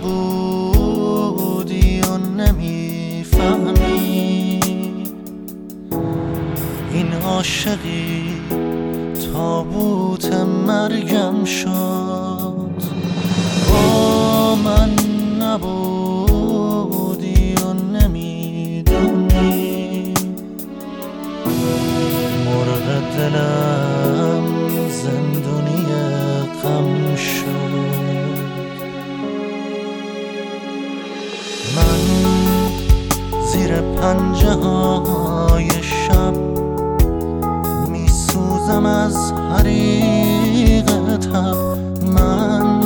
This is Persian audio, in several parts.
نبودی و نمی‌فهمی. این عاشقی تابوت مرگم شد. با من نبودی و نمی‌دونی مرغ دلم زندونی غم شد. پنجه های شب میسوزم از حریق تب من.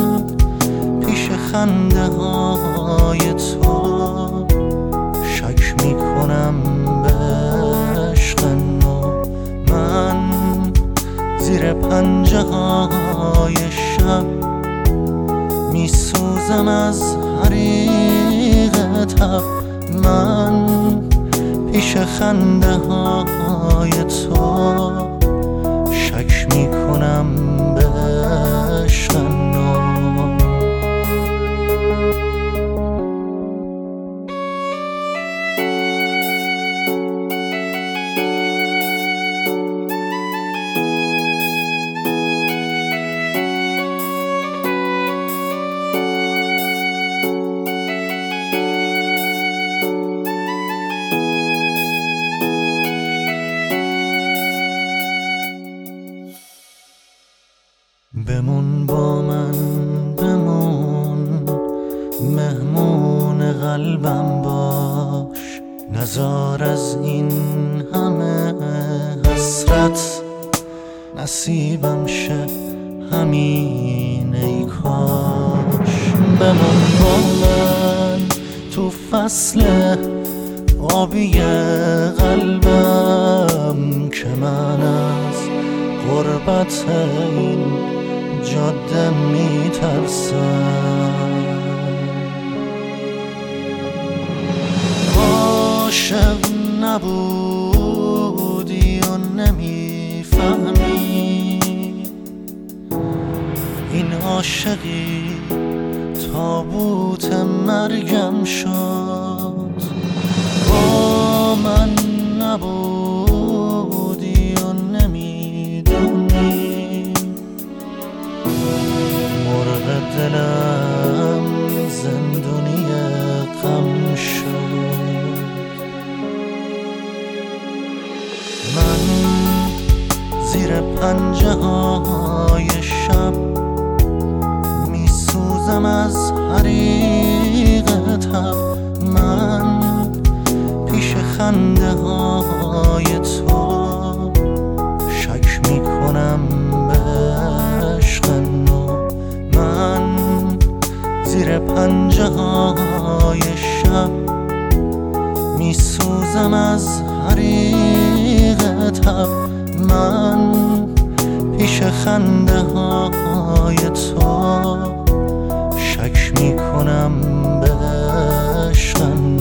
پیش خنده های تو شک می‌کنم به عشق من. زیر پنجه های شب میسوزم از حریق خنده های قلبم باش نزار از این همه حسرت. نصیبم شه همین ای کاش. بمون با من تو فصل آبی قلبم که من از غربت این جاده میترسم. نبودی و نمی‌فهمی. این عاشقی تابوت مرگم شد. با من نبودی و نمی‌دونی. مرغ دلم زندونی غم شد. من زیر پنجه های شب میسوزم از حریق تب من پیش خنده های تو شک می‌کنم به عشق نو من زیر پنجه های شب میسوزم از حریق هم من پیش خنده های تو شک می‌کنم به عشقم.